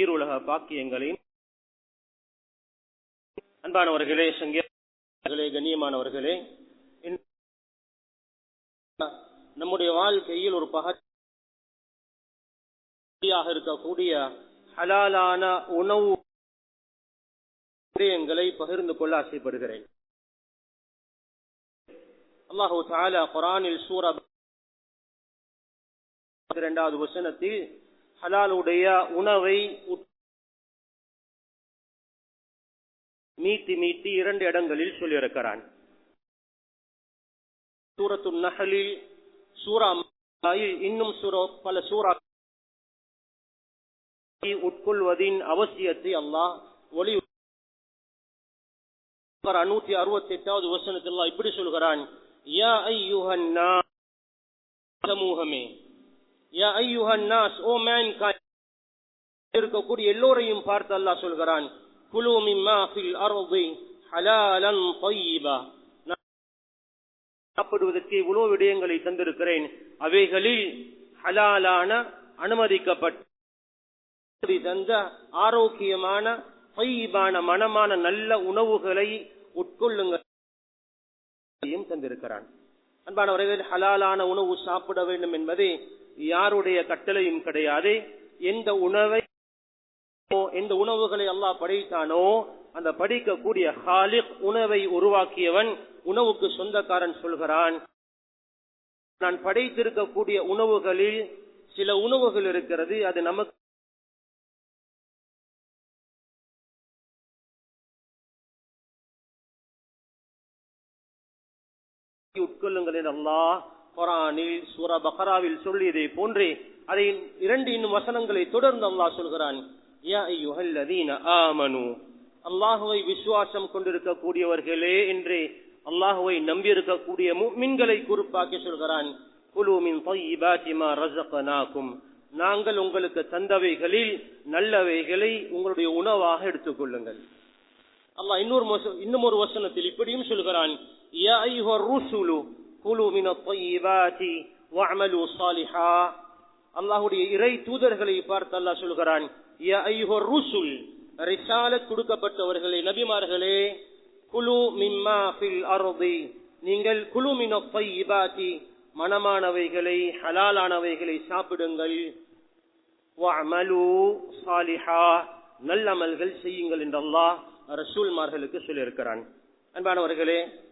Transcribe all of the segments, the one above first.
ஈருலக பாக்கியங்களையும் அன்பானவர்களே சங்கிகளே கண்ணியமானவர்களே நம்முடைய வாழ்க்கையில் ஒரு பகுதியாக இருக்கக்கூடிய ஹலாலான உணவு விடயங்களை பகிர்ந்து கொள்ள ஆசைப்படுகிறேன். அல்லாஹு தாலா குரானில் சூரா இரண்டாவது வசனத்தில் ஹலாலுடைய உணவை மீட்டி மீட்டி இரண்டு இடங்களில் சொல்லியிருக்கிறான். சூரத்து நகலில் சூரா இன்னும் பல சூறா உட்கொள்வதின் அவசியத்தை அல்லாஹ் ஒளி நூத்தி அறுபத்தி எட்டாவது வசனத்தில் இப்படி சொல்கிறான் யா ஐயுஹன்னா சமூகமே யா ஐயுஹன்னாஸ் ஓ மேன் இருக்கக்கூடிய எல்லோரையும் பார்த்து அல்லாஹ் சொல்கிறான் குலு மிம்மா ஃபில் அர்தி ஹலாலன் தய்யிபா சாப்பிடுவதற்கு இவ்வளவு விடயங்களை தந்திருக்கிறேன். அவைகளில் ஹலாலான அனுமதிக்கப்பட்ட தந்த ஆரோக்கியமான பைபான மனமான நல்ல உணவுகளை உட்கொள்ளுங்கள் தந்திருக்கிறான். அன்பானவர்கள் ஹலாலான உணவு சாப்பிட வேண்டும் என்பதே யாருடைய கட்டளையும் கிடையாது. எந்த உணவை எந்த உணவுகளை அல்லாஹ் படைத்தானோ அந்த படிக்கக்கூடிய ஹாலிக் உணவை உருவாக்கியவன் உணவுக்கு சொந்தக்காரன் சொல்கிறான். நான் படைத்திருக்கக்கூடிய உணவுகளில் சில உணவுகள் இருக்கிறது. அது நமக்கு உட்கொள்ளுங்கள் என்று அல்லாஹ் குரானில் சூர பஹராவில் சொல்லியதை போன்றே அதை இரண்டு இன்னும் வசனங்களை தொடர்ந்து அல்லாஹ் சொல்கிறான். அல்லாஹுவை விசுவாசம் கொண்டிருக்கக்கூடியவர்களே என்றே அல்லாஹுவை நம்பியிருக்கக்கூடிய மின்களை குறிப்பாக்கி சொல்கிறான். நாங்கள் உங்களுக்கு தந்தவைகளில் நல்லவைகளை உங்களுடைய உணவாக எடுத்துக் கொள்ளுங்கள் அல்லாஹ் இன்னொரு இன்னும் ஒரு வசனத்தில் இப்படியும் சொல்கிறான். குழு மினி வாமலு சாலிஹா. அல்லாஹுடைய இறை தூதர்களை பார்த்து அல்லாஹ் சொல்கிறான் ருசுல். ரிசாலத் கொடுக்கப்பட்டவர்களே நபிமார்களே குழு மிம்மா ஃபில் அருதி. நீங்கள் குழு மினி மனமானவைகளை ஹலாலானவைகளை சாப்பிடுங்கள். வாமலு சாலிஹா. நல்லமல்கள் செய்யுங்கள் என்றல்லாஹ் ரசூல்மார்களுக்கு சொல்லியிருக்கிறான். அன்பானவர்களே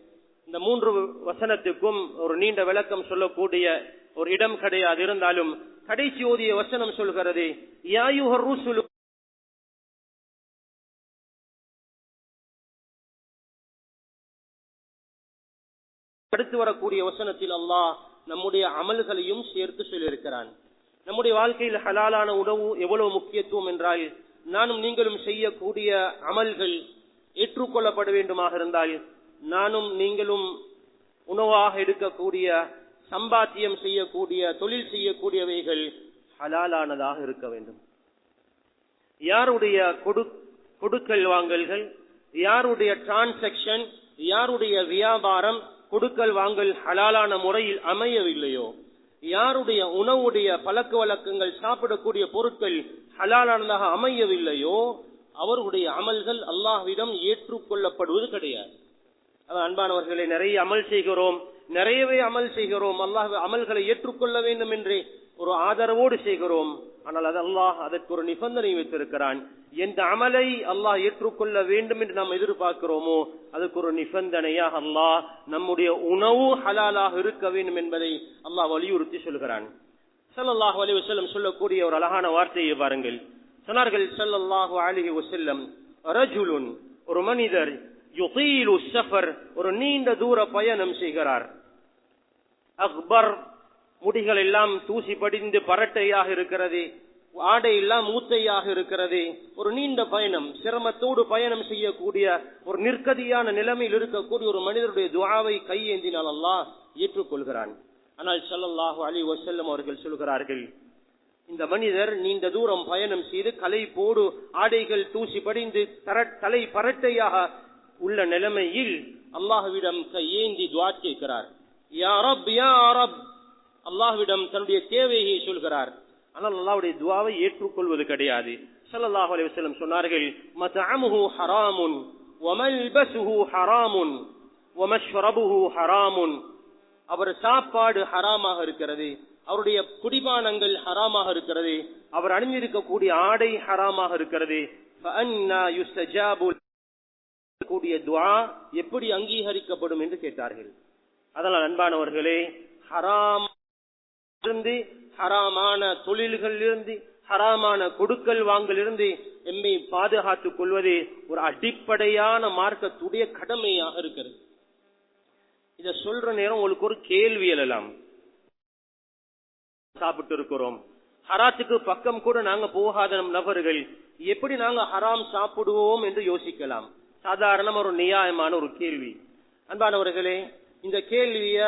இந்த மூன்று வசனத்துக்கும் ஒரு நீண்ட விளக்கம் சொல்லக்கூடிய ஒரு இடம் கிடையாது. இருந்தாலும் கடைசி ஓதிய வசனம் சொல்கிறது யாயுஹர் ரூசுலு அடுத்து வரக்கூடிய வசனத்தில் அல்லாஹ் நம்முடைய அமல்களையும் சேர்த்து சொல்லியிருக்கிறான். நம்முடைய வாழ்க்கையில் ஹலாலான உணவு எவ்வளவு முக்கியத்துவம் என்றால் நானும் நீங்களும் செய்யக்கூடிய அமல்கள் ஏற்றுக்கொள்ளப்பட வேண்டுமாக இருந்தால் நானும் நீங்களும் உணவாக எடுக்கக்கூடிய சம்பாத்தியம் செய்யக்கூடிய தொழில் செய்யக்கூடியவைகள் ஹலாலானதாக இருக்க வேண்டும். யாருடைய கொடுக்கல் வாங்கல்கள் யாருடைய டிரான்சாக்சன் யாருடைய வியாபாரம் கொடுக்கல் வாங்கல் ஹலாலான முறையில் அமையவில்லையோ யாருடைய உணவுடைய பழக்க வழக்கங்கள் சாப்பிடக்கூடிய பொருட்கள் ஹலாலானதாக அமையவில்லையோ அவர்களுடைய அமல்கள் அல்லாஹ்விடம் ஏற்றுக்கொள்ளப்படுவது கிடையாது. அன்பானவர்களை நிறைய அமல் செய்கிறோம். நிறையவே அமல் செய்கிறோம். அல்லாஹ் அமல்களை ஏற்றுக்கொள்ள வேண்டும் என்று ஒரு ஆதரவோடு செய்கிறோம். ஆனால் அது அல்லாஹ் அதற்கு ஒரு நிபந்தனை வைத்திருக்கிறான். எந்த அமலை அல்லாஹ் ஏற்றுக்கொள்ள வேண்டும் என்று நாம் எதிர்பார்க்கிறோமோ அதுக்கு ஒரு நிபந்தனையாக அல்லாஹ் நம்முடைய உணவு ஹலாலாக இருக்க வேண்டும் என்பதை அல்லாஹ் வலியுறுத்தி சொல்கிறான். சல்லாஹூ அலி வசல்லம் சொல்லக்கூடிய ஒரு அழகான வார்த்தையை பாருங்கள். சொன்னார்கள் சல்லாஹு அலி வசல்லம் ரஜுலுன் ஒரு மனிதர் யுகீலு சஃபர் ஒரு நீண்ட தூர பயணம் செய்கிறார். அக்பர் முடிகள் எல்லாம் தூசி படிந்து பரட்டையாக இருக்கிறது ஆடை எல்லாம் மூத்தையாக இருக்கிறது. ஒரு நீண்ட பயணம் சிரமத்தோடு பயணம் செய்யக்கூடிய ஒரு நிற்கதியான நிலைமையில் இருக்கக்கூடிய ஒரு மனிதருடைய துவாவை கையேந்தினால் அல்லாஹ் ஏற்றுக்கொள்கிறான். ஆனால் ஸல்லல்லாஹு அலி வசல்லம் அவர்கள் சொல்கிறார்கள் இந்த மனிதர் நீண்ட தூரம் பயணம் செய்து கலை போடு ஆடைகள் தூசி படிந்து தர- தலை பரட்டையாக உள்ள நிலைமையில் அல்லாஹுவிடம் கையேந்தி துவா கேட்கிறார். யாரப் யாரப் அல்லாஹுவிடம் தன்னுடைய தேவையை சொல்கிறார். ஆனால் அல்லாவுடைய துவாவை ஏற்றுக்கொள்வது கிடையாது. சல்லாஹ் அலிவசலம் சொன்னார்கள் மதமுஹு ஹராமுன் ஒமல்பசுஹு ஹராமுன் ஒமஸ்வரபுஹு ஹராமுன். அவர் சாப்பாடு ஹராமாக இருக்கிறது அவருடைய குடிபானங்கள் ஹராமாக இருக்கிறது அவர் அணிந்திருக்கக்கூடிய ஆடை ஹராமாக இருக்கிறது. கூடிய துவா எப்படி அங்கீகரிக்கப்படும் என்று கேட்டார்கள். அதனால் அன்பானவர்களே ஹராம் இருந்து ஹராமான தொழில்கள் இருந்து ஹராமான கொடுக்கல் வாங்கல் இருந்து எம்மை பாதுகாத்துக் கொள்வது ஒரு அடிப்படையான மார்க்கத்துடைய கடமையாக இருக்கிறது. இத சொல்ற நேரம் உங்களுக்கு ஒரு கேள்வி எழலாம். சாப்பிட்டு இருக்கிறோம் ஹராத்துக்கு பக்கம் கூட நாங்க போகாத நபர்கள் எப்படி நாங்க ஹராம் சாப்பிடுவோம் என்று யோசிக்கலாம். சாதாரண ஒரு நியாயமான ஒரு கேள்வி. அன்பானவர்களே இந்த கேள்விய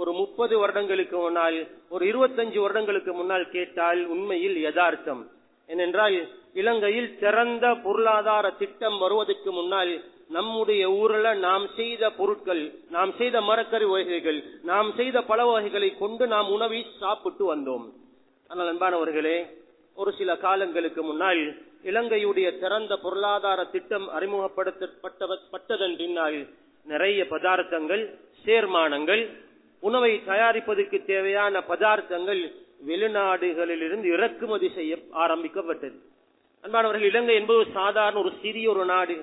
ஒரு முப்பது வருடங்களுக்கு முன்னால் ஒரு இருபத்தஞ்சு வருடங்களுக்கு முன்னால் கேட்டால் உண்மையில் யதார்த்தம். ஏனென்றால் இலங்கையில் சிறந்த பொருளாதார திட்டம் வருவதற்கு முன்னால் நம்முடைய ஊர்ல நாம் செய்த பொருட்கள் நாம் செய்த மரக்கறி வகைகள் நாம் செய்த பல வகைகளை கொண்டு நாம் உணவை சாப்பிட்டு வந்தோம். ஆனால் அன்பானவர்களே ஒரு சில காலங்களுக்கு முன்னால் இலங்கையுடைய சிறந்த பொருளாதார திட்டம் அறிமுகப்படுத்தப்பட்டதன் பின்னால் நிறைய பதார்த்தங்கள் சேர்மானங்கள் உணவை தயாரிப்பதற்கு தேவையான பதார்த்தங்கள் வெளிநாடுகளிலிருந்து இறக்குமதி செய்ய ஆரம்பிக்கப்பட்டது. அன்பானவர்கள் இலங்கை என்பது சாதாரண ஒரு சிறிய ஒரு நாடு.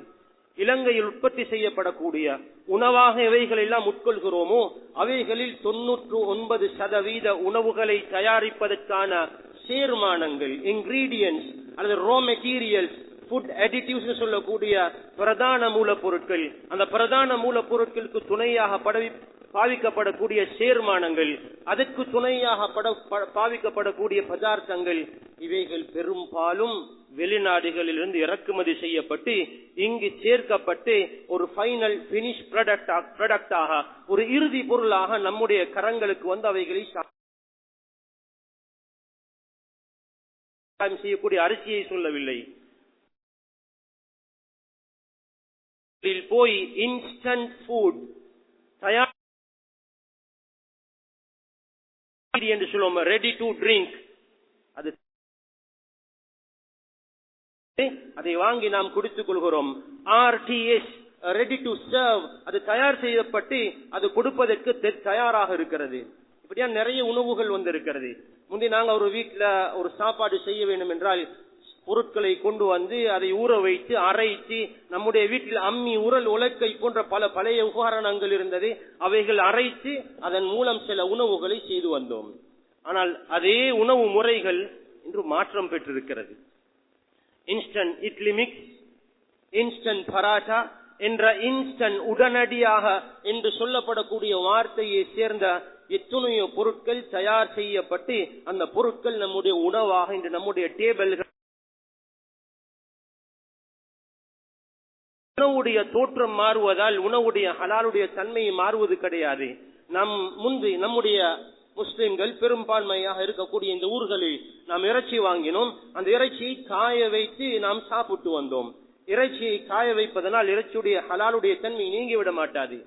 இலங்கையில் உற்பத்தி செய்யப்படக்கூடிய உணவாக எவைகள் எல்லாம் உட்கொள்கிறோமோ அவைகளில் தொன்னூற்று ஒன்பது சதவீத உணவுகளை தயாரிப்பதற்கான சேர்மானங்கள் இன்கிரீடியன்ஸ் அல்லது ரோ மெட்டீரியல்ஸ் ஃபுட் அடிட்டிவ்ஸ் சொல்லக்கூடிய பிரதான மூலப்பொருட்கள். அந்த பிரதான மூலப்பொருட்களுக்கு துணையாக படவி பாவிக்கப்படக்கூடிய சேர்மானங்கள் அதற்கு துணையாக பாவிக்கப்படக்கூடிய பதார்த்தங்கள் இவைகள் பெரும்பாலும் வெளிநாடுகளிலிருந்து இறக்குமதி செய்யப்பட்டு இங்கு சேர்க்கப்பட்டு ஒரு ஃபைனல் பினிஷ் ப்ராடக்டாக ஒரு இறுதி பொருளாக நம்முடைய கரங்களுக்கு வந்து அவைகளை செய்யக்கூடிய அரிசியை சொல்லவில்லை. போய் இன்ஸ்டன்ட் ஃபுட் தயார் என்று சொல்லுவோம் ரெடி டு ட்ரிங்க் அது அதை வாங்கி நாம் குடித்துக் கொள்கிறோம். ஆர்டிஎஸ் ரெடி டு சர்வ் அது தயார் செய்யப்பட்டு அது கொடுப்பதற்கு தயாராக இருக்கிறது. இப்படியா நிறைய உணவுகள் வந்திருக்கிறது. முந்தி நாங்க ஒரு வீட்டுல ஒரு சாப்பாடு செய்ய வேண்டும் என்றால் பொருட்களை கொண்டு வந்து அதை ஊற வைத்து அரைத்து நம்முடைய வீட்டில் அம்மி உரல் உலக்கை போன்ற பல பழைய உபகரணங்கள் இருந்தது. அவைகள் அரைத்து அதன் மூலம் சில உணவுகளை செய்து வந்தோம். ஆனால் அதே உணவு முறைகள் இன்று மாற்றம் பெற்றிருக்கிறது. Instant idli mix instant paratha என்ற இன்ஸ்டன்ட் உடனடியாக என்று சொல்லப்படக்கூடிய வார்த்தையை சேர்ந்த எத்தனையோ பொருட்கள் தயார் செய்யப்பட்டு அந்த பொருட்கள் நம்முடைய உணவாக இன்று நம்முடைய டேபிள்கள் உணவுடைய தோற்றம் மாறுவதால் உணவுடைய ஹலாலுடைய தன்மையை மாறுவது கிடையாது. நம் முன்பு நம்முடைய முஸ்லிம்கள் பெரும்பான்மையாக இருக்கக்கூடிய இந்த ஊர்களில் நாம் இறைச்சி வாங்கினோம். அந்த இறைச்சியை காய வைத்து நாம் சாப்பிட்டு வந்தோம். இறைச்சியை காய வைப்பதனால் இறைச்சியுடைய ஹலாலுடைய தன்மை நீங்கிவிட மாட்டாது.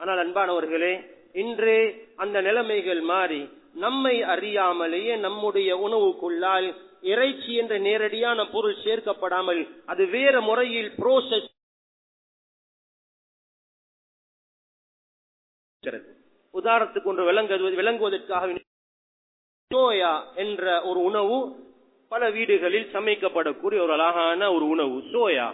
ஆனால் அன்பானவர்களே இன்றே அந்த நிலைமைகள் மாறி நம்மை அறியாமலேயே நம்முடைய உணவுக்குள்ளால் இறைச்சி என்ற நேரடியான பொருள் சேர்க்கப்படாமல் அது வேற முறையில் புரோசஸ் உதாரணத்துக்கு ஒன்று விளங்குவது விளங்குவதற்காக சோயா என்ற ஒரு உணவு பல வீடுகளில் சமைக்கப்படக்கூடிய ஒரு அழகான ஒரு உணவு சோயா.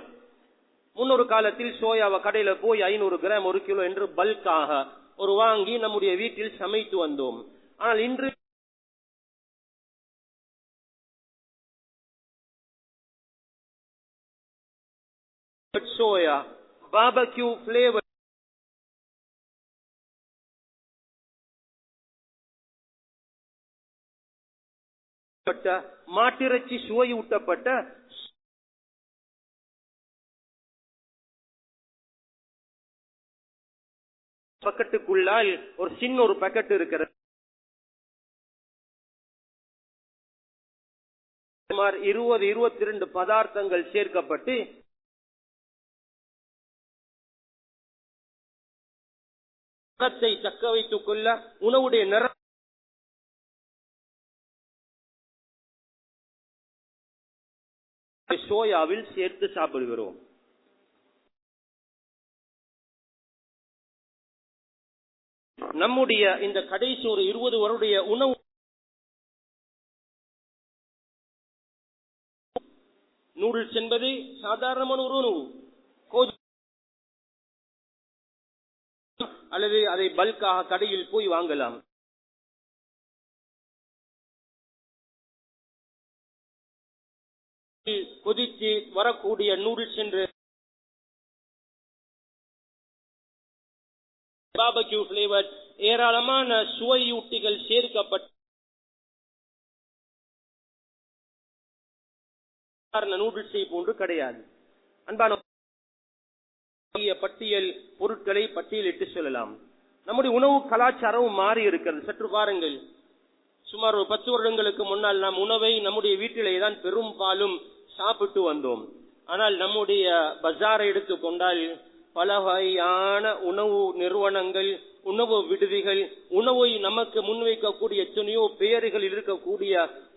முன்னொரு காலத்தில் சோயாவை கடையில போய் ஐநூறு கிராம் ஒரு கிலோ என்று பல்காக ஒரு வாங்கி நம்முடைய வீட்டில் சமைத்து வந்தோம். ஆனால் இன்று சோயா பாபக்யூ பிளேவர் மாட்டிறைச்சி சுவை பக்கெட்டுக்குள்ளால் ஒரு சின்ன ஒரு பக்கெட் இருக்கிறது. சுமார் இருபது இருபத்தி இரண்டு பதார்த்தங்கள் சேர்க்கப்பட்டு தக்க வைத்துக் கொள்ள உணவுடைய நிற சோயாவில் சேர்த்து சாப்பிடுகிறோம். நம்முடைய இந்த கடைசி ஒரு இருபது வருடைய உணவு நூடுல்ஸ் என்பது சாதாரணமான ஒரு உணவு. அல்லது அதை பல்காக கடையில் போய் வாங்கலாம். கொதித்து வரக்கூடிய நூடுல்ஸ் என்று பாபக்யூ பிளேவர் ஏராளமான சுவையூட்டிகள் சேர்க்கப்பட்ட நூடுல்ஸை போன்று கிடையாது. அன்பான பட்டியல் பொருட்களை பட்டியலிட்டு சொல்லலாம். நம்முடைய உணவு கலாச்சாரம் மாறி இருக்கிறது. சற்று பாருங்கள். சுமார் ஒரு பத்து வருடங்களுக்கு முன்னால் நாம் உணவை நம்முடைய வீட்டிலே தான் பெரும்பாலும் சாப்பிட்டு வந்தோம். ஆனால் நம்முடைய பஜாரை எடுத்துக்கொண்டால் பல வகையான உணவு நிறுவனங்கள் உணவு விடுதிகள் உணவை நமக்கு முன்வைக்கக்கூடிய எத்தனையோ பெயர்களில் இருக்கக்கூடிய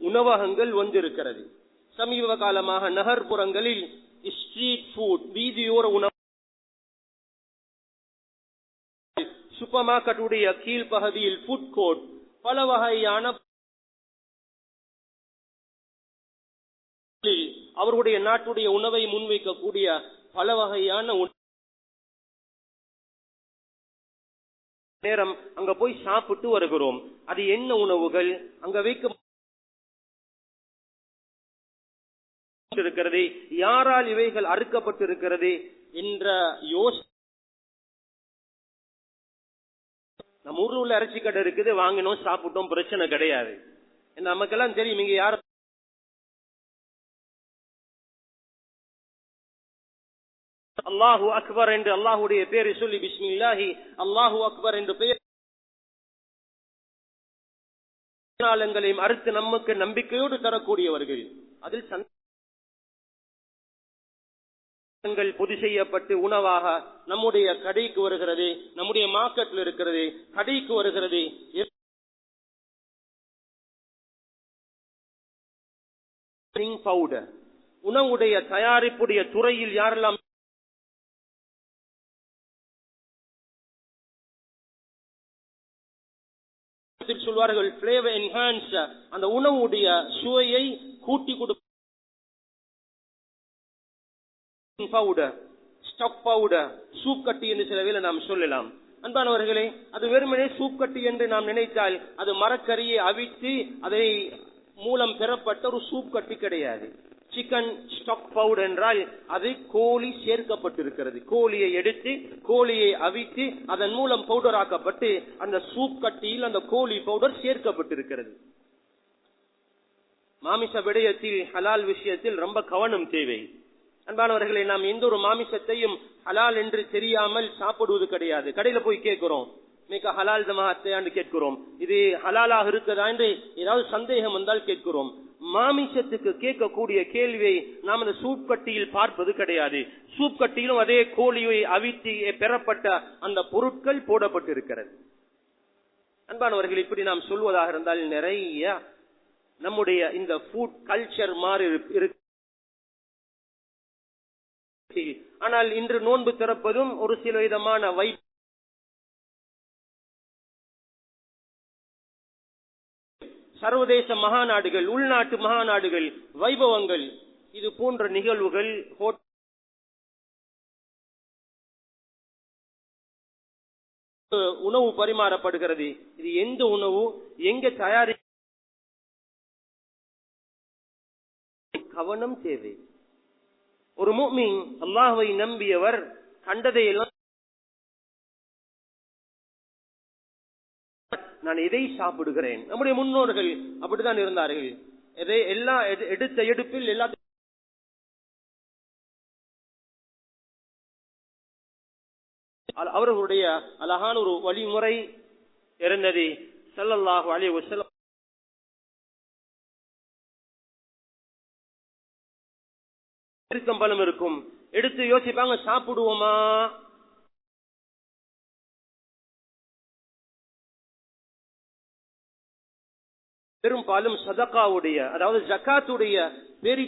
உணவகங்கள் வந்திருக்கிறது. சமீப காலமாக நகர்ப்புறங்களில் ஸ்ட்ரீட் ஃபுட் வீதியோர உணவு சூப்பர் மார்க்கெட்டுடைய கீழ்ப்பகுதியில் ஃபுட் கோர்ட் பல வகையான அவர்களுடைய நாட்டுடைய உணவை முன்வைக்கக்கூடிய பல வகையான நேரம் அங்க போய் சாப்பிட்டு வருகிறோம். அது என்ன உணவுகள்? அங்க வைக்க இருக்கிறது யாரால் இவைகள் அறுக்கப்பட்டிருக்கிறது என்ற யோசனை. நம்ம ஊர்ல உள்ள இறைச்சி கடை இருக்குது வாங்கினோம் சாப்பிட்டோம் பிரச்சனை கிடையாது. நமக்கெல்லாம் தெரியும் இங்க யார் அல்லாஹு அக்பர் என்று அல்லாஹுடைய பேரை சொல்லி பிஸ்மில்லாஹி அல்லாஹு அக்பர் என்று பெயர் நாளங்களையும் அறுத்து நமக்கு நம்பிக்கையோடு தரக்கூடியவர்கள். அதில் சந்தங்கள் பொது செய்யப்பட்டு உணவாக நம்முடைய கடைக்கு வருகிறது நம்முடைய மார்க்கெட்ல இருக்கிறது கடைக்கு வருகிறது. பவுடர் உணவுடைய தயாரிப்புடைய துறையில் யாரெல்லாம் சொல்வார்கள் பிளேவர் என்ஹான்ஸ் அந்த உணவுடைய சுவையை கூட்டி கொடுக்கும் பவுடர் ஸ்டப் பவுடர் சூப் கட்டி என்று சில வேலை நாம் சொல்லலாம். அன்பானவர்களே அது வெறுமனே சூப் கட்டி என்று நாம் நினைத்தால் அது மரக்கறியை அவித்து அதை மூலம் பெறப்பட்ட ஒரு சூப் கட்டி கிடையாது. சிக்கன் ஸ்டாக் பவுடர் என்றால் அது கோழி சேர்க்கப்பட்டிருக்கிறது. கோழியை எடுத்து கோழியை அவித்து அதன் மூலம் பவுடர் ஆக்கப்பட்டு அந்த சூப் கட்டியில் அந்த கோழி பவுடர் சேர்க்கப்பட்டிருக்கிறது. மாமிச விடயத்தில் ஹலால் விஷயத்தில் ரொம்ப கவனம் தேவை. அன்பானவர்களை நாம் எந்த ஒரு மாமிசத்தையும் ஹலால் என்று தெரியாமல் சாப்பிடுவது கிடையாது. கடையில போய் கேட்கிறோம் மிக ஹலால் ஜமாத்தையாண்டு கேட்கிறோம் இது ஹலாலாக இருக்கிறதா என்று ஏதாவது சந்தேகம் வந்தால் கேட்கிறோம் மாமிசத்துக்கு கேட்கக்கூடிய கேள்வியை நாம் அந்த சூப் கட்டியில் பார்ப்பது கிடையாது சூப் கட்டியிலும் அதே கோழியை அவித்து பெறப்பட்ட அந்த பொருட்கள் போடப்பட்டிருக்கிறது அன்பானவர்கள் இப்படி நாம் சொல்வதாக இருந்தால் நிறைய நம்முடைய இந்த ஃபுட் கல்ச்சர் மாறி இருக்கு ஆனால் இன்று நோன்பு திறப்பதும் ஒரு சில விதமான வை சர்வதேச மகாநாடுகள் உள்நாட்டு மகாநாடுகள் வைபவங்கள் இது போன்ற நிகழ்வுகள் உணவு பரிமாறப்படுகிறது. இது எந்த உணவு? எங்க தயாரி கவனம் தேவை. ஒரு மூமின் அல்லாஹுவை நம்பியவர் கண்டதையெல்லாம் நான் எதை சாப்பிடுகிறேன்? நம்முடைய முன்னோர்கள் அப்படித்தான் இருந்தார்கள். எதை எல்லா எடுத்த எடுப்பில் எல்லா அவர்களுடைய அழகான ஒரு வழிமுறை இருந்தது. செல்லல்லாஹு அலி வசல்லம் பழம் இருக்கும். எடுத்து யோசிப்பாங்க சாப்பிடுவோமா? பெரும்பாலும் சதக்காவுடைய அதாவது ஜக்காத்துடைய பெரி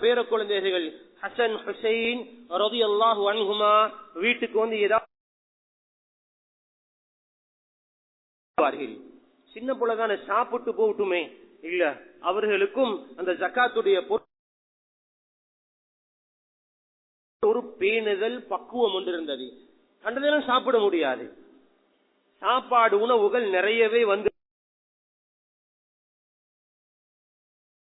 பேர குழந்தைகள் ஹசன் ஹுசைன் ரவி அல்லாஹு அன்குமா வீட்டுக்கு வந்து ஏதாவது சின்ன பிள்ளைதான சாப்பிட்டு போகட்டுமே. இல்ல அவர்களுக்கும் அந்த ஜக்காத்துடைய பொருள் பேணுதல் பக்குவம் ஒன்றிருந்தது. கண்டதெல்லாம் சாப்பிட முடியாது. சாப்பாடு உணவுகள் நிறையவே வந்து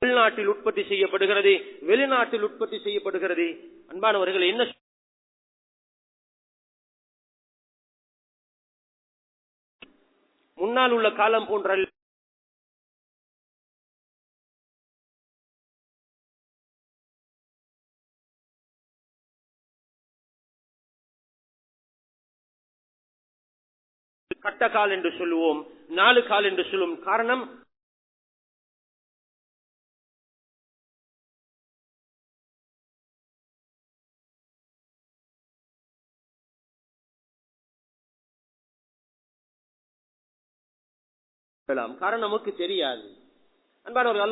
உள்நாட்டில் உற்பத்தி செய்யப்படுகிறது. வெளிநாட்டில் உற்பத்தி செய்யப்படுகிறது. அன்பானவர்கள் என்ன முன்னால் உள்ள காலம் போன்ற கட்ட கால் என்று சொல்லுவோம் நாலு கால் என்று சொல்லுவோம் காரணம் காரணம் நமக்கு தெரியாது. அன்பானவர்கள்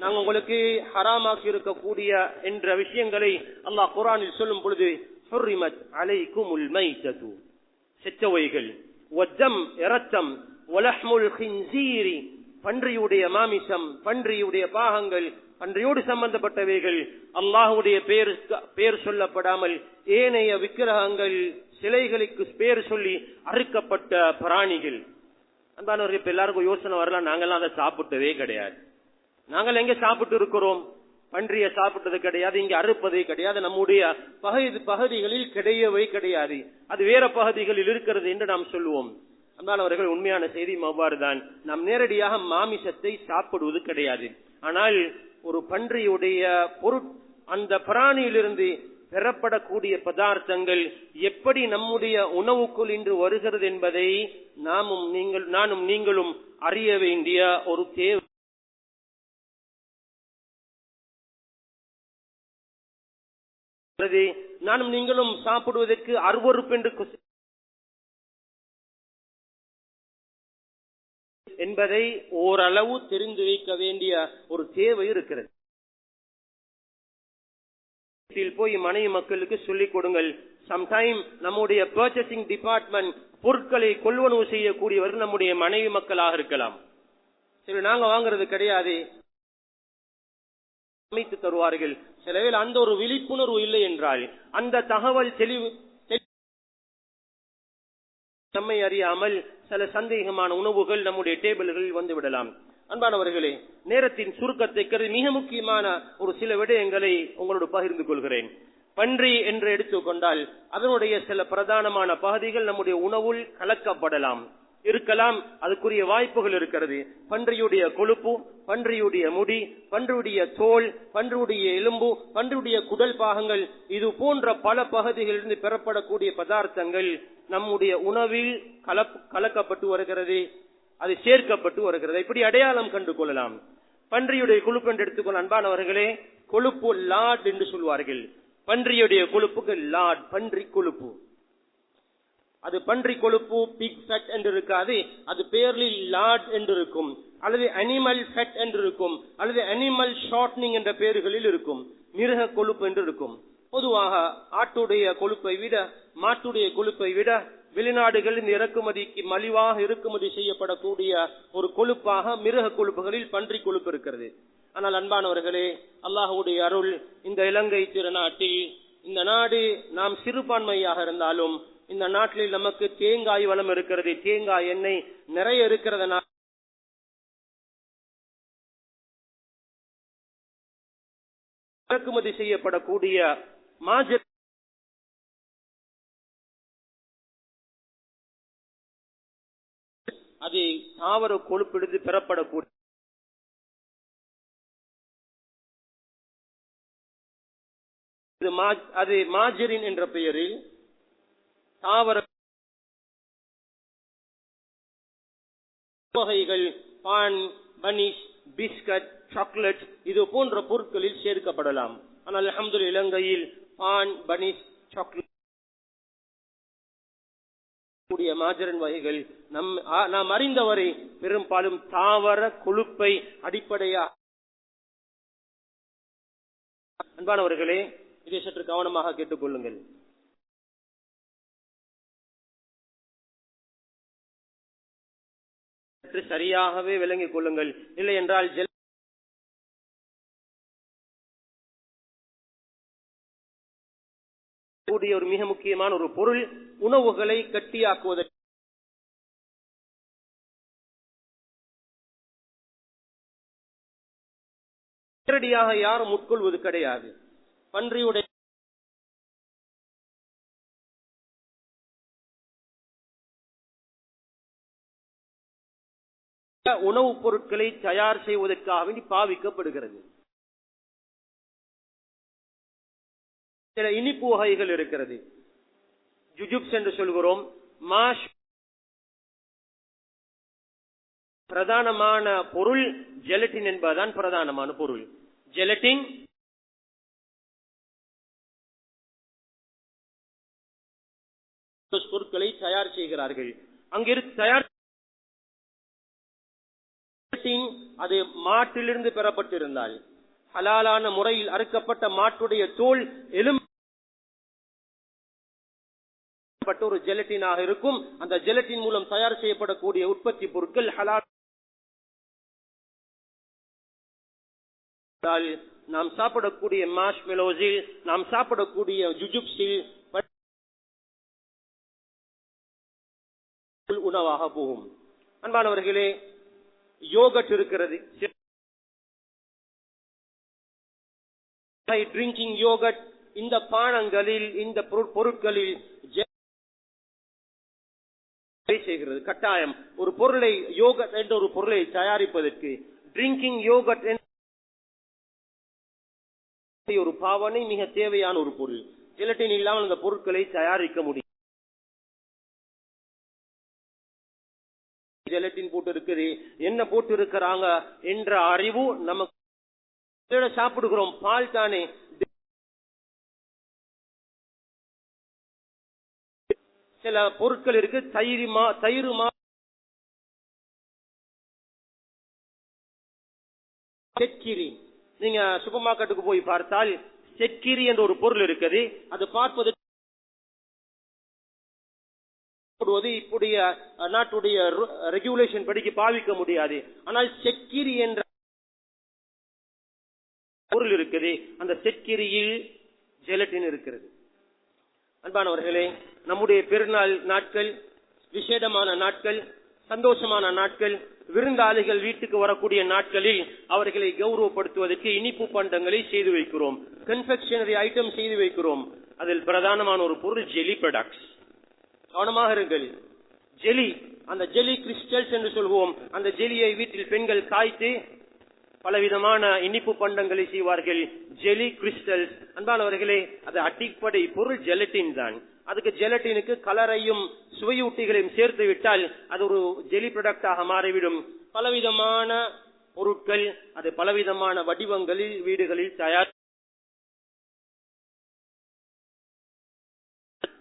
நாங்கள் நாங்க உங்களுக்கு ஹராமாக்கி இருக்கக்கூடிய என்ற விஷயங்களை அல்லாஹ் குரானில் சொல்லும் பொழுது ஹுர்ரிமத் அலைக்குமுல் மைத்தது. செச்சவைகள். ஒஜம் இரத்தம் ஒலஹ்முல் ஹின்சீரி பன்றியுடைய மாமிசம் பன்றியுடைய பாகங்கள் பன்றியோடு சம்பந்தப்பட்டவைகள். அல்லாஹுடைய பேர் பேர் சொல்லப்படாமல் ஏனைய விக்கிரகங்கள் சிலைகளுக்கு பேர் சொல்லி அறுக்கப்பட்ட பிராணிகள். அன்பானவர்கள் இப்ப எல்லாருக்கும் யோசனை வரலாம். நாங்கெல்லாம் அதை சாப்பிட்டதே கிடையாது. நாங்கள் எங்க சாப்பிட்டு இருக்கிறோம்? பன்றிய சாப்பிட்டது கிடையாது இங்க அறுப்பதே கிடையாது நம்முடைய பகுதி பகுதிகளில் கிடையவே கிடையாது. அது வேற பகுதிகளில் இருக்கிறது என்று நாம் சொல்லுவோம். அன்பானவர்கள் உண்மையான செய்தி அவ்வாறு தான் நாம் நேரடியாக மாமிசத்தை சாப்பிடுவது கிடையாது. ஆனால் ஒரு பன்றியுடைய பொருட் அந்த பிராணியிலிருந்து பெறப்படக்கூடிய பதார்த்தங்கள் எப்படி நம்முடைய உணவுக்குள் இன்று வருகிறது என்பதை நாமும் நீங்கள் நானும் நீங்களும் அறிய வேண்டிய ஒரு தேவை. நானும் நீங்களும் சாப்பிடுவதற்கு அருவறுப்பு என்று என்பதை ஓரளவு தெரிந்து வைக்க வேண்டிய ஒரு தேவை இருக்கிறது. போய் மனைவி மக்களுக்கு சொல்லிக் கொடுங்கள். சம்டைம் நம்முடைய பர்ச்சேசிங் டிபார்ட்மெண்ட் பொருட்களை கொள்வனவு செய்யக்கூடியவர் நம்முடைய மனைவி மக்களாக இருக்கலாம். சரி நாங்க வாங்குறது கிடையாது. அமைத்து தருவார்கள். சிலவேளை அந்த ஒரு விழிப்புணர்வு இல்லை என்றால் அந்த தகவல் தெளிவு நம்மை அறியாமல் சில சந்தேகமான உணவுகள் நம்முடைய டேபிள்களில் வந்து விடலாம் அன்பானவர்களே நேரத்தின் சுருக்கத்தை கருதி மிக முக்கியமான ஒரு சில விடயங்களை உங்களோடு பகிர்ந்து கொள்கிறேன். பன்றி என்று எடுத்துக்கொண்டால் அதனுடைய சில பிரதானமான பகுதிகள் நம்முடைய உணவுள் கலக்கப்படலாம். இருக்கலாம் அதுக்குரிய வாய்ப்புகள் இருக்கிறது. பன்றியுடைய கொழுப்பு பன்றியுடைய முடி பன்றியுடைய தோல் பன்றியுடைய எலும்பு பன்றியுடைய குடல் பாகங்கள் இது போன்ற பல பகுதிகளிலிருந்து பெறப்படக்கூடிய பதார்த்தங்கள் நம்முடைய உணவில் கலக்கப்பட்டு வருகிறது அது சேர்க்கப்பட்டு வருகிறது. இப்படி அடையாளம் கண்டு கொள்ளலாம். பன்றியுடைய கொழுப்பு என்று எடுத்துக்கொள்ள அன்பானவர்களே கொழுப்பு லாட் என்று சொல்வார்கள். பன்றியுடைய கொழுப்புக்கு லாட் பன்றி கொழுப்பு. அது பன்றி கொழுப்பு பிக் ஃபேட் என்று இருக்காது அது பேர்லில் லாட் என்று இருக்கும் அல்லது அனிமல் ஃபேட் என்று இருக்கும் அல்லது அனிமல் ஷார்ட்னிங் என்ற பெயர்களில் இருக்கும். மிருக கொழுப்பு என்று இருக்கும் பொதுவாக ஆட்டுடைய கொழுப்பை விட மாட்டுடைய கொழுப்பை விட வெளிநாடுகளில் இறக்குமதிக்கு மலிவாக இறக்குமதி செய்யப்படக்கூடிய ஒரு கொழுப்பாக மிருக கொழுப்புகளில் பன்றி கொழுப்பு இருக்கிறது. ஆனால் அன்பானவர்களே அல்லாஹுடைய அருள் இந்த இலங்கை திருநாட்டில் இந்த நாடு நாம் சிறுபான்மையாக இருந்தாலும் இந்த நாட்டில் நமக்கு தேங்காய் வளம் இருக்கிறது தேங்காய் எண்ணெய் நிறைய இருக்கிறதுனால இறக்குமதி செய்யப்படக்கூடிய மாஜ அது தாவர கொழுப்பிடுத்து பெறப்படக்கூடிய அது மாஜரின் என்ற பெயரில் தாவர வகைகள் பான் பனிஷ் பிஸ்கட் சாக்லேட் இது போன்ற பொருட்களில் சேர்க்கப்படலாம். ஆனால் அஹமது இலங்கையில் பான் பனிஸ் சாக்லேட் கூடிய மாஜரன் வகைகள் நம் நாம் அறிந்தவரை பெரும்பாலும் தாவர கொழுப்பை அடிப்படையா அன்பானவர்களே இதை சற்று கவனமாக கேட்டுக்கொள்ளுங்கள். என்று சரியாகவே விளங்கிக் கொள்ளுங்கள். இல்லை என்றால் ஜெல் கூடிய ஒரு மிக முக்கியமான ஒரு பொருள் உணவுகளை கட்டியாக்குவதற்கு நேரடியாக யாரும் உட்கொள்வது கிடையாது. பன்றியுடைய உணவுப் பொருட்களை தயார் செய்வதற்காக வேண்டி பாவிக்கப்படுகிறது. சில இனிப்பு வகைகள் இருக்கிறது. ஜுஜுப்ஸ் என்று சொல்கிறோம். மாஷ் பிரதானமான பொருள் ஜெலட்டின் என்பதுதான் பிரதானமான பொருள். ஜெலட்டின் பொருட்களை தயார் செய்கிறார்கள். அங்கிருந்து தயார் gelatin அது மாட்டிலிருந்து பெறப்பட்டிருந்தால் ஹலாலான முறையில் அறுக்கப்பட்ட மாட்டுடைய தோல் எலும்பு ஒரு ஜெலட்டினாக இருக்கும். அந்த ஜெலட்டின் மூலம் தயார் செய்யப்படக்கூடிய உற்பத்தி பொருட்கள் ஹலால் நாம் சாப்பிடக்கூடிய மாஷ் மெலோஸில் நாம் சாப்பிடக்கூடிய ஜுஜுப்ஸில் உணவாக போகும். அன்பானவர்களே யோகட் இருக்கிறது. ட்ரிங்கிங் யோகட் இந்த பானங்களில் இந்த பொருட்களில் செய்கிறது. கட்டாயம். ஒரு பொருளை யோகட் என்ற ஒரு பொருளை தயாரிப்பதற்கு ட்ரிங்கிங் யோகட் ஒரு பாவனை மிக தேவையான ஒரு பொருள். ஜெலட்டின் இல்லாமல் அந்த பொருட்களை தயாரிக்க முடியும். போட்டு இருக்குது என்ன போட்டு இருக்கிறாங்க என்ற அறிவு நமக்கு சாப்பிடுகிறோம். பால் தானே. சில பொருட்கள் இருக்கு. தயிரிமா தயிருமா செக்கிரி. நீங்க சூப்பர் மார்க்கெட்டுக்கு போய் பார்த்தால் செக்கிரி என்ற ஒரு பொருள் இருக்குது. அது பார்ப்பது போடுவது இப்படிய நாட்டுடைய ரெகுலேஷன் படிக்கு பாவிக்க முடியாது. ஆனால் செக்கிரி என்ற பொருள் இருக்குது. அந்த செக்கிரியில் ஜெலட்டின் இருக்கிறது. அன்பானவர்களே நம்முடைய பெருநாள் நாட்கள் விசேடமான நாட்கள் சந்தோஷமான நாட்கள் விருந்தாளிகள் வீட்டுக்கு வரக்கூடிய நாட்களில் அவர்களை கௌரவப்படுத்துவதற்கு இனிப்பு பண்டங்களை செய்து வைக்கிறோம். கன்ஃபெக்ஷனரி ஐட்டம் செய்து வைக்கிறோம். அதில் பிரதானமான ஒரு பொருள் ஜெலி ப்ராடக்ட்ஸ் கவனமாக இருங்கள். ஜெலி அந்த ஜெலி கிறிஸ்டல்ஸ் என்று சொல்வோம். அந்த ஜெலியை வீட்டில் பெண்கள் காய்த்து பலவிதமான இனிப்பு பண்டங்களை செய்வார்கள். Jelly crystals. அன்பானவர்களே அது அடிப்படை பொருள் ஜெலட்டின் தான். அதுக்கு ஜெலட்டினுக்கு கலரையும் சுவையூட்டிகளையும் சேர்த்து விட்டால் அது ஒரு ஜெலி ப்ராடக்டாக மாறிவிடும். பலவிதமான பொருட்கள் அது பலவிதமான வடிவங்களில் வீடுகளில் தயார்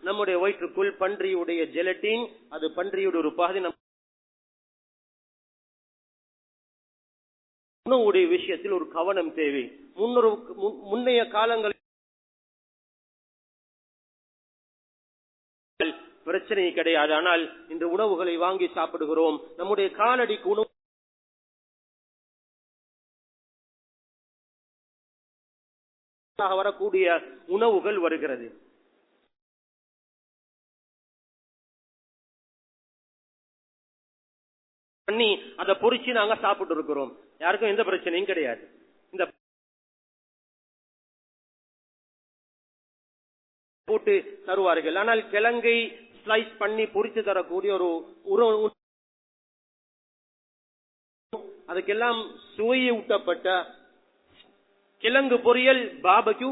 நம்முடைய வயிற்றுக்குள் பன்றியுடைய ஜெலட்டின் அது பன்றியுடைய ஒரு பகுதி உணவுடைய விஷயத்தில் ஒரு கவனம் தேவை. முன்னொரு முன்னைய காலங்களில் பிரச்சனை கிடையாது. ஆனால் இந்த உணவுகளை வாங்கி சாப்பிடுகிறோம். நம்முடைய காலடிக்கு உணவு வரக்கூடிய உணவுகள் வருகிறது. பண்ணி அதை பொரிச்சு நாங்க சாப்பிட்டு இருக்கிறோம். யாருக்கும் எந்த பிரச்சனையும் கிடையாது. இந்த போட்டு தருவார்கள். ஆனால் கிழங்கை ஸ்லைஸ் பண்ணி பொரித்து தரக்கூடிய ஒரு உணவு அதுக்கெல்லாம் சுவையை ஊட்டப்பட்ட கிழங்கு பொரியல் பாபக்யூ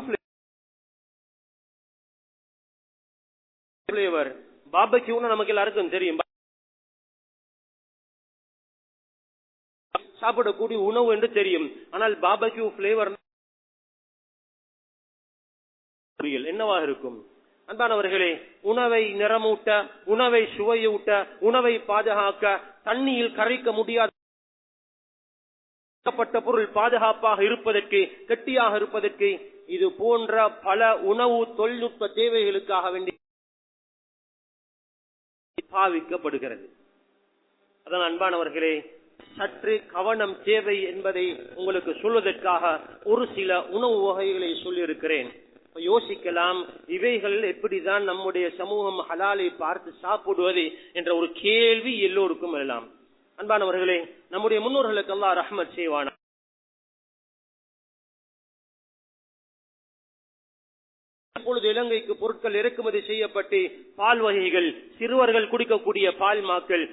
பிளேவர் பாபக்யூன்னு நமக்கு எல்லாருக்கும் தெரியும். சாப்பிடக்கூடிய உணவு என்று தெரியும். ஆனால் பாபக்யூ பிளேவர் என்னவாக இருக்கும்? அன்பானவர்களே உணவை நிறமூட்ட உணவை சுவையூட்ட உணவை பாதுகாக்க தண்ணியில் கரைக்க முடியாத பொருள் பாதுகாப்பாக இருப்பதற்கு கெட்டியாக இருப்பதற்கு இது போன்ற பல உணவு தொழில்நுட்ப தேவைகளுக்காக வேண்டி பாவிக்கப்படுகிறது. அதன் அன்பானவர்களே சற்று கவனம் தேவை என்பதை உங்களுக்கு சொல்வதற்காக ஒரு சில உணவு வகைகளை சொல்லியிருக்கிறேன். யோசிக்கலாம் இவைகள் எப்படிதான் நம்முடைய சமூகம் ஹலாலை பார்த்து சாப்பிடுவது என்ற ஒரு கேள்வி எல்லோருக்கும் எல்லாம் அன்பானவர்களே நம்முடைய முன்னோர்களுக்கு அல்லாஹ் ரஹ்மத் செய்வானா? அப்பொழுது இலங்கைக்கு பொருட்கள் இறக்குமதி செய்யப்பட்டு பால் வகைகள் சிறுவர்கள் குடிக்கக்கூடிய பால் மாக்கள்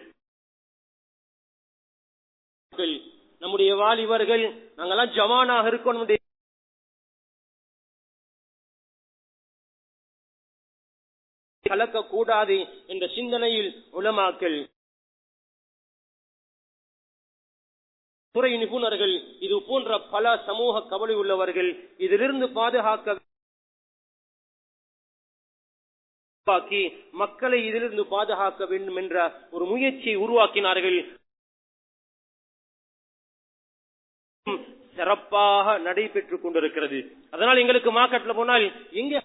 நம்முடைய வாலிபர்கள் நாங்கெல்லாம் ஜவானாக இருக்கோம் நம்முடைய கலக்கக்கூடாது என்ற சிந்தனையில் உலமாக்கள் துறை நிபுணர்கள் இது போன்ற பல சமூக கவலை உள்ளவர்கள் இதிலிருந்து பாதுகாக்க மக்களை இதிலிருந்து பாதுகாக்க வேண்டும் என்ற ஒரு முயற்சியை உருவாக்கினார்கள். சிறப்பாக நடைபெற்றுக் கொண்டிருக்கிறது. அதனால் எங்களுக்கு மார்க்கெட்ல போனால் எங்க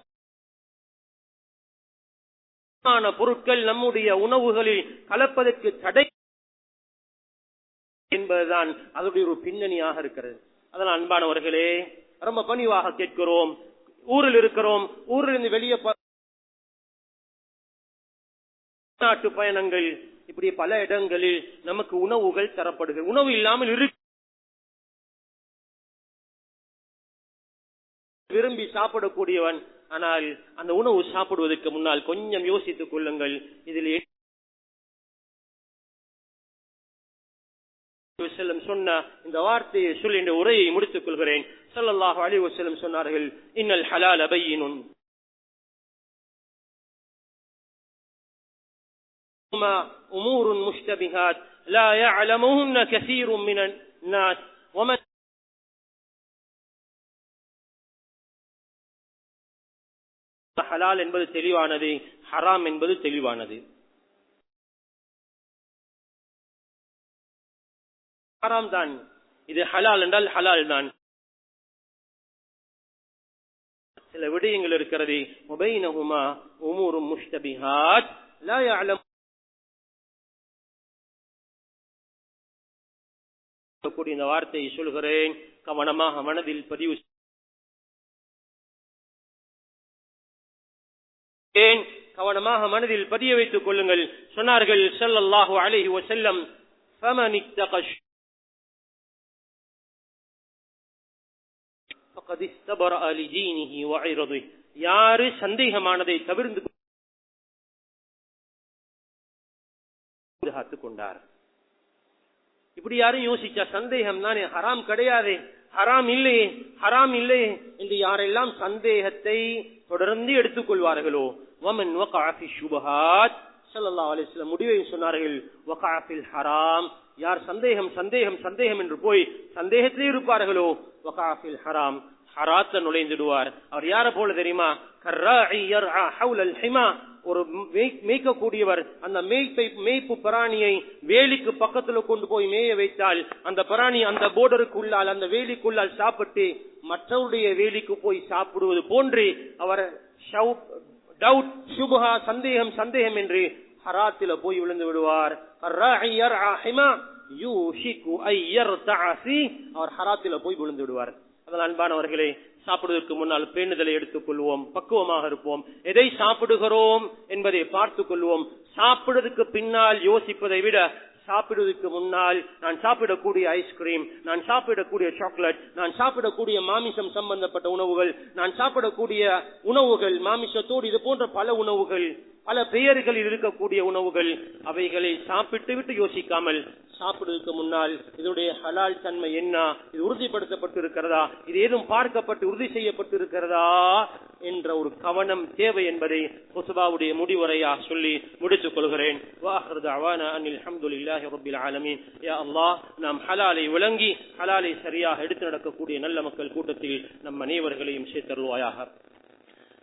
பொருட்கள் நம்முடைய உணவுகளில் கலப்பதற்கு தடை என்பதுதான் அதனுடைய ஒரு பின்னணியாக இருக்கிறது. அதனால் அன்பானவர்களே ரொம்ப பணிவாக கேட்கிறோம். ஊரில் இருக்கிறோம். ஊரில் இருந்து வெளியே நாட்டு பயணங்கள் இப்படி பல இடங்களில் நமக்கு உணவுகள் தரப்படுகிறது. உணவு இல்லாமல் இருக்கு விரும்பி சாப்பிடக்கூடியவன் ஆனால் அந்த உணவு சாப்பிடுவதற்கு முன்னால் கொஞ்சம் யோசித்துக் கொள்ளுங்கள் இதில் செல்லம் சொன்ன இந்த வார்த்தையை சொல்லி இந்த உரையை முடித்துக் கொள்கிறேன் சல்லல்லாஹு அலி வசல்லம் சொன்னார்கள் இன்னல் ஹலால் அபையினுன் أمور مشتبهات لا يعلمهن كثير من الناس ومن ஹலால் என்பது தெளிவானது ஹராம் என்பது தெளிவானது ஹராம் தான் இது ஹலால் என்றால் ஹலால் தான் சில விடயங்கள் இருக்கிறது முபைனஹுமா உமூரும் முஷ்டபிஹாத் லா يعلم கூடிய இந்த வார்த்தையை சொல்கிறேன் கவனமாக மனதில் பதிவு கவனமாக மனதில் பதிய வைத்துக் கொள்ளுங்கள். சொன்னார்கள் செல்லல்லாஹு அழகி செல்லம் யாரு சந்தேகமானதை தவிர்ந்து கொண்டார். இப்படி யாரும் யோசிச்சா சந்தேகம் தானே? ஹராம் கிடையாது. ஹராம் இல்லையே. ஹராம் இல்லையே. என்று யாரெல்லாம் சந்தேகத்தை தொடர்ந்து எடுத்துக் கொள்வார்களோ வமன் சுபஹாத் ஸல்லல்லாஹு அலைஹி வஸல்லம் சொன்னார்கள் வகாஃபில் ஹராம். யார் சந்தேகம் சந்தேகம் சந்தேகம் என்று போய் சந்தேகத்திலே இருப்பார்களோ? வகாஃபில் ஹராம். ஹராத்த நுழைந்துடுவார் அவர் யார போல தெரியுமா? ஒரு மேய்க்கக்கூடியவர் அந்த மேய்ப்பை மேய்ப்பு பிராணியை வேலிக்கு பக்கத்துல கொண்டு போய் மேய வைத்தால் அந்த பிராணி அந்த போர்டருக்குள்ளால் அந்த வேலிக்குள்ளால் சாப்பிட்டு மற்றவருடைய வேலிக்கு போய் சாப்பிடுவது போன்று அவர் டவுட் சுபஹா சந்தேகம் சந்தேகம் என்று ஹராத்தில போய் விழுந்து விடுவார். அவர் ஹராத்தில போய் விழுந்து விடுவார். அதனால் அன்பானவர்களே சாப்பிடுவதற்கு முன்னால் பேணுதலை எடுத்துக் கொள்வோம் பக்குவமாக இருப்போம். எதை சாப்பிடுகிறோம் என்பதை பார்த்துக் கொள்வோம். சாப்பிடுவதற்கு பின்னால் யோசிப்பதை விட சாப்பிடுவதற்கு முன்னால் நான் சாப்பிடக்கூடிய ஐஸ்கிரீம் நான் சாப்பிடக்கூடிய சாக்லேட் நான் சாப்பிடக்கூடிய மாமிசம் சம்பந்தப்பட்ட உணவுகள் நான் சாப்பிடக்கூடிய உணவுகள் மாமிசத்தோடு இது போன்ற பல உணவுகள் பல பெயர்களில் இருக்கக்கூடிய உணவுகள் அவைகளை சாப்பிட்டு விட்டு யோசிக்காமல் சாப்பிடுவதற்கு முன்னால் இதனுடைய ஹலால் தன்மை என்ன? இது உறுதிப்படுத்தப்பட்டு இருக்கிறதா இது ஏதும் பார்க்கப்பட்டு உறுதி செய்யப்பட்டு இருக்கிறதா என்ற ஒரு கவனம் தேவை என்பதை ஹுசுபாவுடைய முடிவுரையா சொல்லி முடித்துக் கொள்கிறேன். நாம் ஹலாலை விளங்கி ஹலாலை சரியாக எடுத்து நடக்கக்கூடிய நல்ல மக்கள் கூட்டத்தில் நம் அனைவர்களையும் சேர்த்தருவாயாக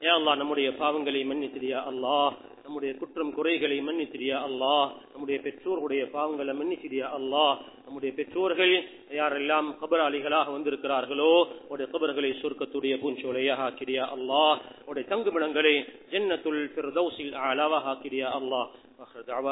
யா அல்லாஹ் நம்முடைய பாவங்களை மன்னித்திரியா அல்லாஹ் நம்முடைய குற்றம் குறைகளை மன்னித்திரியா அல்லாஹ் நம்முடைய பெற்றோர்களுடைய பாவங்களை மன்னித்திரியா அல்லாஹ் நம்முடைய பெற்றோர்கள் யாரெல்லாம் கபராளிகளாக வந்திருக்கிறார்களோ உடைய கபர்களை சுருக்கத்துடைய பூஞ்சோலையாக ஆக்கிறியா அல்லாஹ் உடைய தங்குமிடங்களை ஜன்னத்துல் ஃபிர்தௌஸில் அலாவாக ஆக்கிறியா அல்லாஹ்